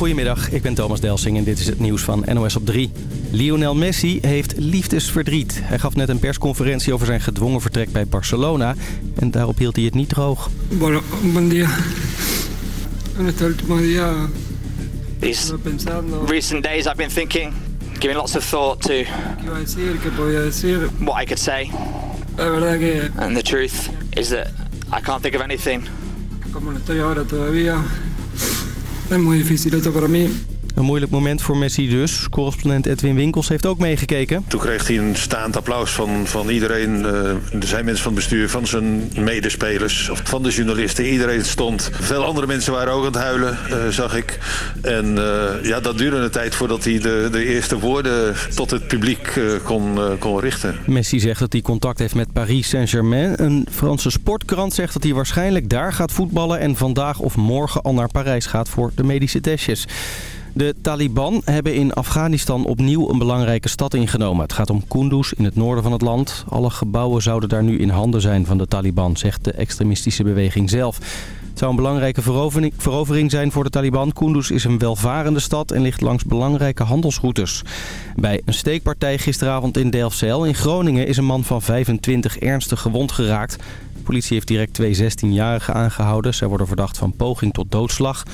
Goedemiddag, ik ben Thomas Delsing en dit is het nieuws van NOS op 3. Lionel Messi heeft liefdesverdriet. Hij gaf net een persconferentie over zijn gedwongen vertrek bij Barcelona. En daarop hield hij het niet droog. Bueno, buen dia. En este último día These estuve pensando recent days I've been thinking, giving lots of thought to what I could say. And the truth is that I can't think of anything. como no estoy ahora todavía, es muy difícil esto para mí. Een moeilijk moment voor Messi dus. Correspondent Edwin Winkels heeft ook meegekeken. Toen kreeg hij een staand applaus van, van iedereen. eh, er zijn mensen van het bestuur, van zijn medespelers, of van de journalisten. Iedereen stond. Veel andere mensen waren ook aan het huilen, eh, zag ik. En eh, ja, dat duurde een tijd voordat hij de, de eerste woorden tot het publiek kon, kon richten. Messi zegt dat hij contact heeft met Paris Saint-Germain. Een Franse sportkrant zegt dat hij waarschijnlijk daar gaat voetballen... en vandaag of morgen al naar Parijs gaat voor de medische testjes. De Taliban hebben in Afghanistan opnieuw een belangrijke stad ingenomen. Het gaat om Kunduz in het noorden van het land. Alle gebouwen zouden daar nu in handen zijn van de Taliban, zegt de extremistische beweging zelf. Het zou een belangrijke verovering, zijn voor de Taliban. Kunduz is een welvarende stad en ligt langs belangrijke handelsroutes. Bij een steekpartij gisteravond in Delfzijl in Groningen is een man van 25 ernstig gewond geraakt. De politie heeft direct twee 16-jarigen aangehouden. Zij worden verdacht van poging tot doodslag.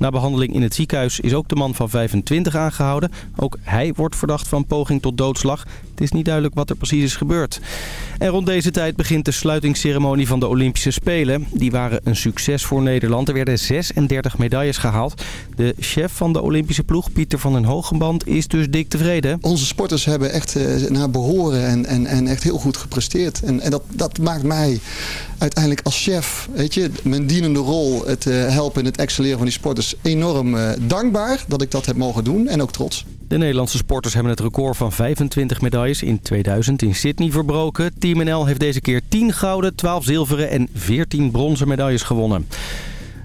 Na behandeling in het ziekenhuis is ook de man van 25 aangehouden. Ook hij wordt verdacht van poging tot doodslag. Het is niet duidelijk wat er precies is gebeurd. En rond deze tijd begint de sluitingsceremonie van de Olympische Spelen. Die waren een succes voor Nederland. Er werden 36 medailles gehaald. De chef van de Olympische ploeg, Pieter van den Hogenband, is dus dik tevreden. Onze sporters hebben echt eh, naar behoren en, en, en echt heel goed gepresteerd. En, en dat, dat maakt mij uiteindelijk als chef, weet je, mijn dienende rol, het eh, helpen en het excelleren van die sporters, enorm eh, dankbaar dat ik dat heb mogen doen en ook trots. De Nederlandse sporters hebben het record van 25 medailles in 2000 in Sydney verbroken. Team NL heeft deze keer 10 gouden, 12 zilveren en 14 bronzen medailles gewonnen.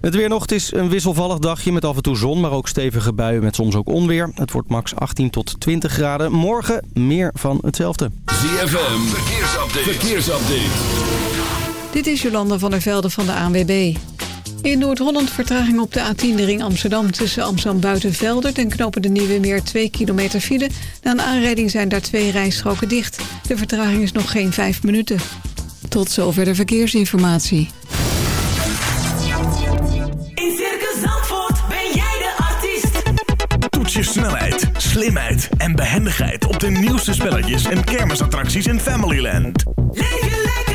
Het weer nog, het is een wisselvallig dagje met af en toe zon, maar ook stevige buien met soms ook onweer. Het wordt max 18 tot 20 graden. Morgen meer van hetzelfde. ZFM, verkeersupdate. verkeersupdate. Dit is Jolanda van der Velde van de ANWB. In Noord-Holland vertraging op de A10 de ring Amsterdam... tussen Amsterdam Buitenveldert en knopen de Nieuwe Meer 2 kilometer file. Na een aanrijding zijn daar twee rijstroken dicht. De vertraging is nog geen 5 minuten. Tot zover de verkeersinformatie. In Circus Zandvoort ben jij de artiest. Toets je snelheid, slimheid en behendigheid op de nieuwste spelletjes en kermisattracties in Familyland. Leef je lekker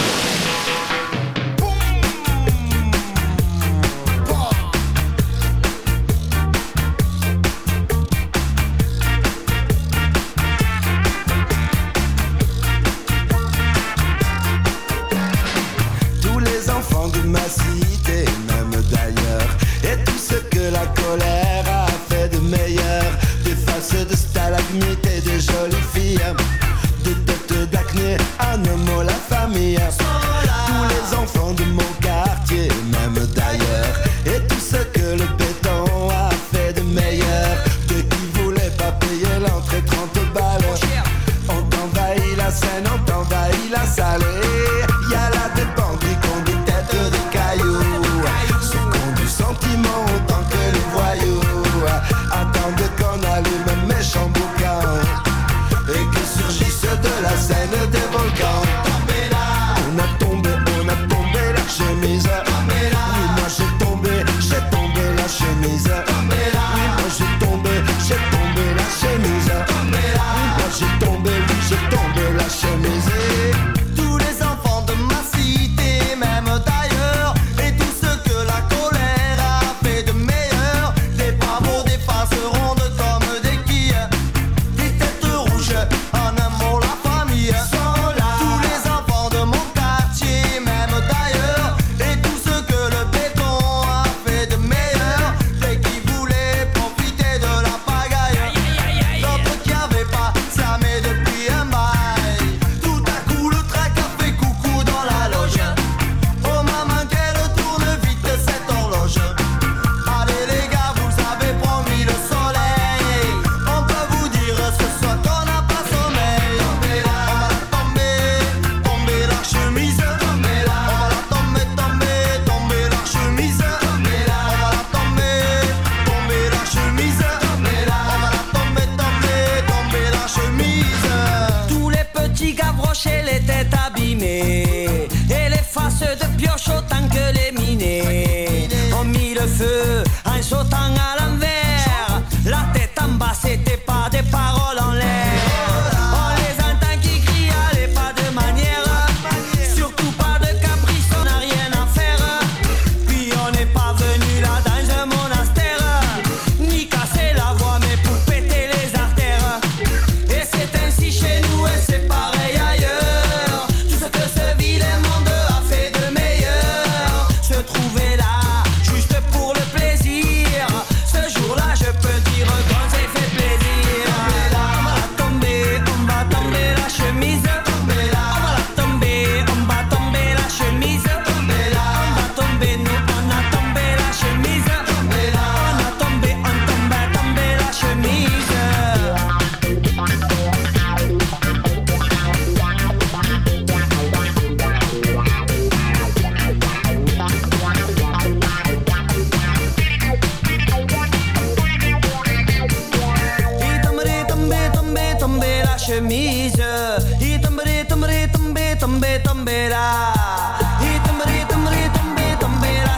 Tomberà. Il tombe, tombe, tombe, tombe la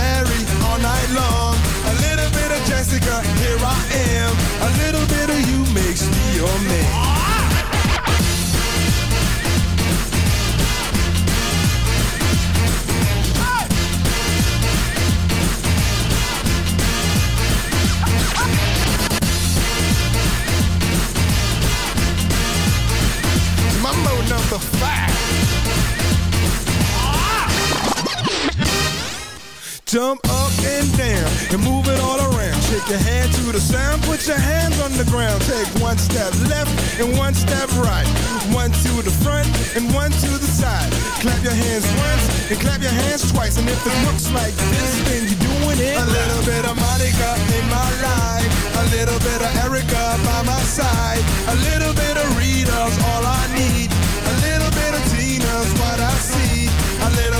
hands ground. Take one step left and one step right. One to the front and one to the side. Clap your hands once and clap your hands twice. And if it looks like this, then you're doing it. A little bit of Monica in my life. A little bit of Erica by my side. A little bit of Rita's all I need.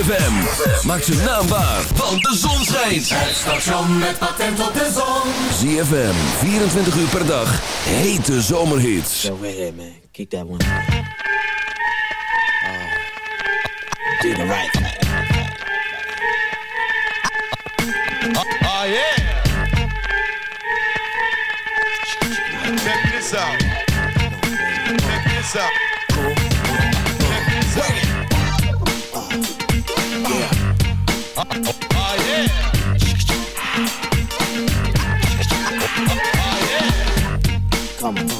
ZFM. Maak zijn naam waar, want de zon schijnt. Het station met patent op de zon. ZFM, 24 uur per dag. Hete zomerhits. Yo, wait here, man. Keep that one. Uh, do the right thing. Oh, yeah. Check this out. Check this out. Come on.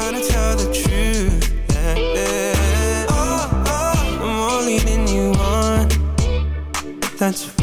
gotta tell the truth. Yeah, yeah. Oh, oh, I'm only leading you on. That's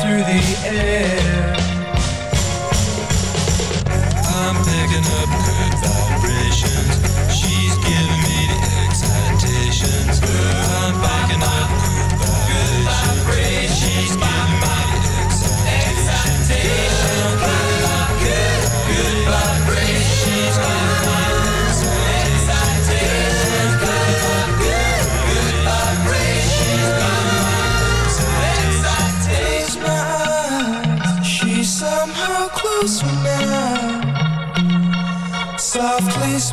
through the air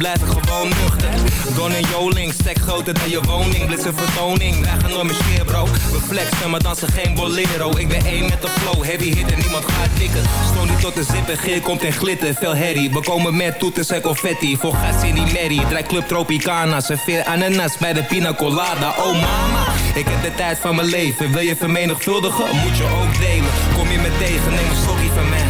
Blijf ik gewoon nuchter. Don en Joling, stek groter dan je woning. Blitz een vertoning, wij gaan door mijn sfeer bro. We flexen, maar dansen geen bolero. Ik ben één met de flow, heavy hit en niemand gaat tikken Stoon niet tot de zippen, geer komt en glitter Veel herrie, we komen met toeters en confetti. Voor gas in die merrie, draai club Tropicana. Serveer ananas bij de pina colada. Oh mama, ik heb de tijd van mijn leven. Wil je vermenigvuldigen, moet je ook delen. Kom je me tegen, neem een slokje van mij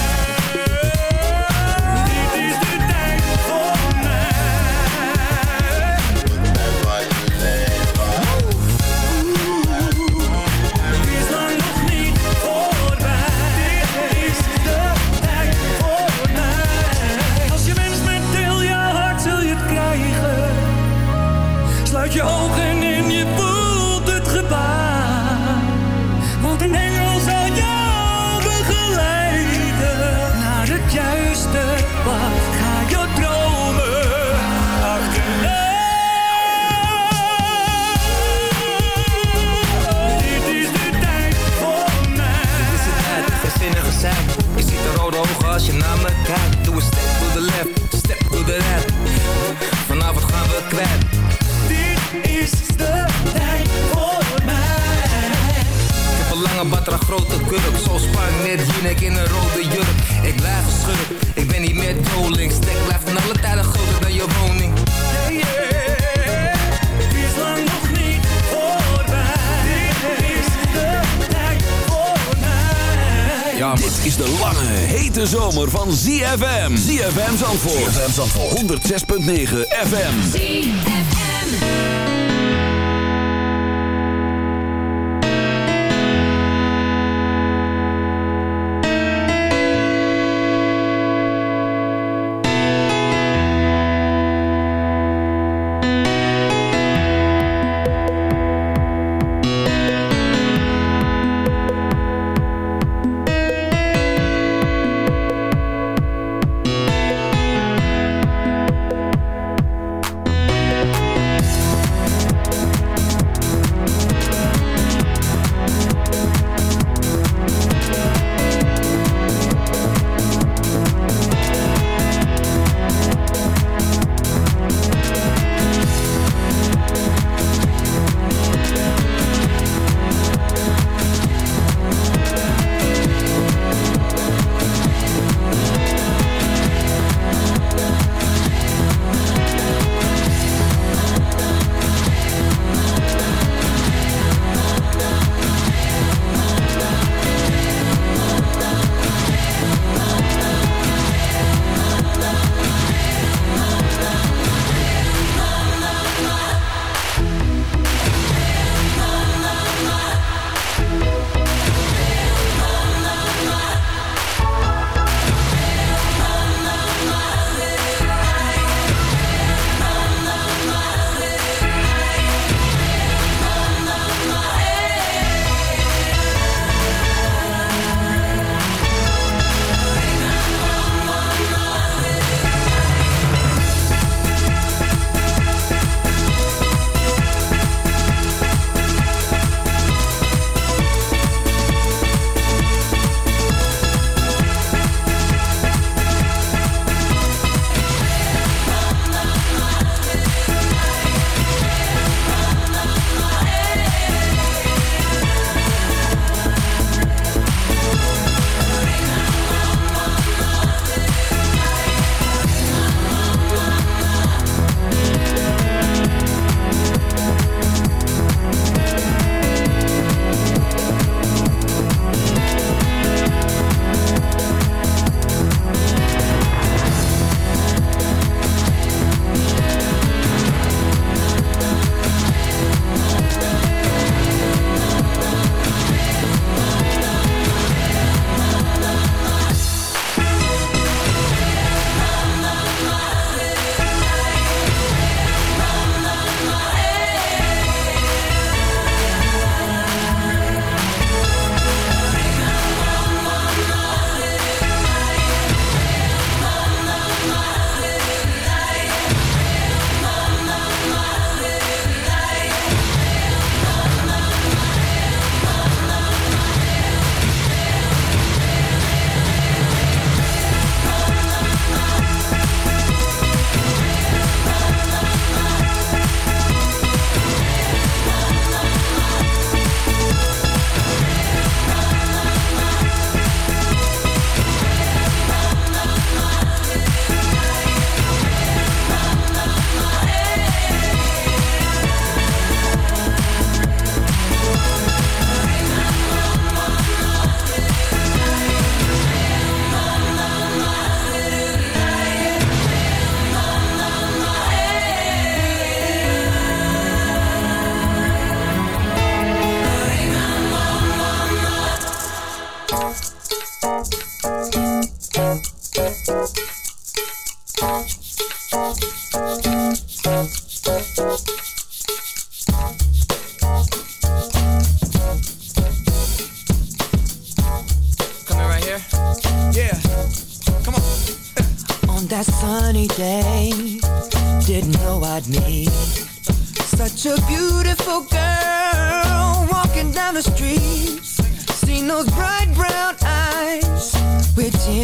Zandvoort. ZFM Zandvoort. 106.9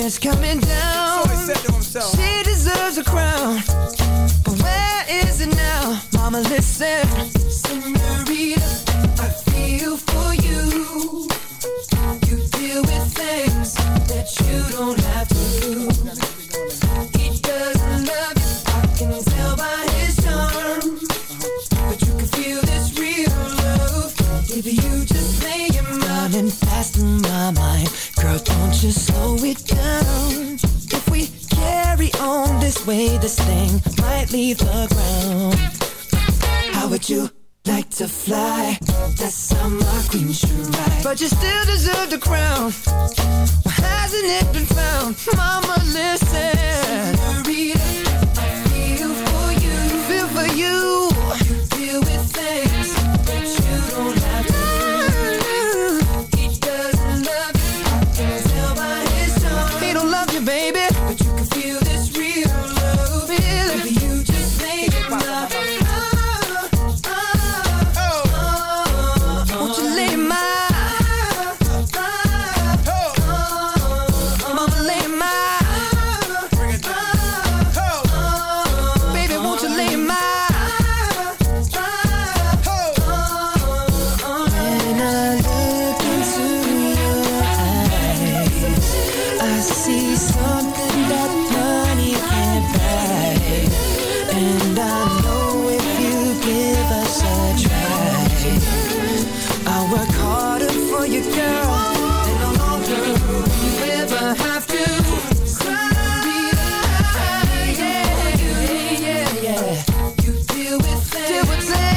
tears coming down. She deserves a crown, but where is it now? Mama, listen, this thing might leave the ground. How would you? Like to fly, that's how my queen should ride. But you still deserve the crown. Why hasn't it been found? Mama, listen. Senorita, I feel for you. Feel for you. You deal with things would say.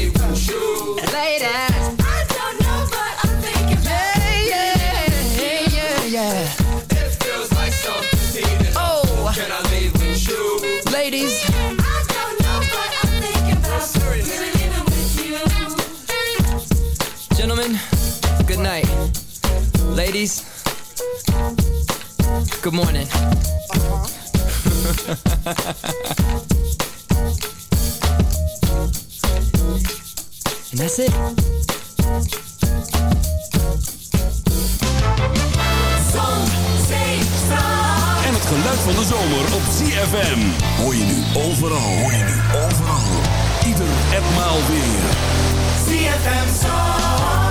Ladies, good morning. and that's it. Zon, zee, strand. En het geluid van de zomer op ZFM. Hoor je nu overal. Hoor je nu overal. Ieder en maal weer. ZFM Zandvoort.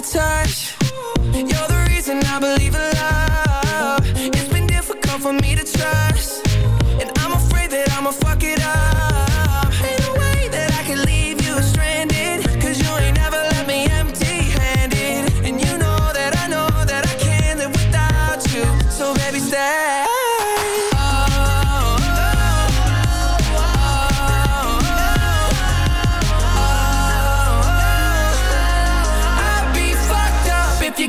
your time.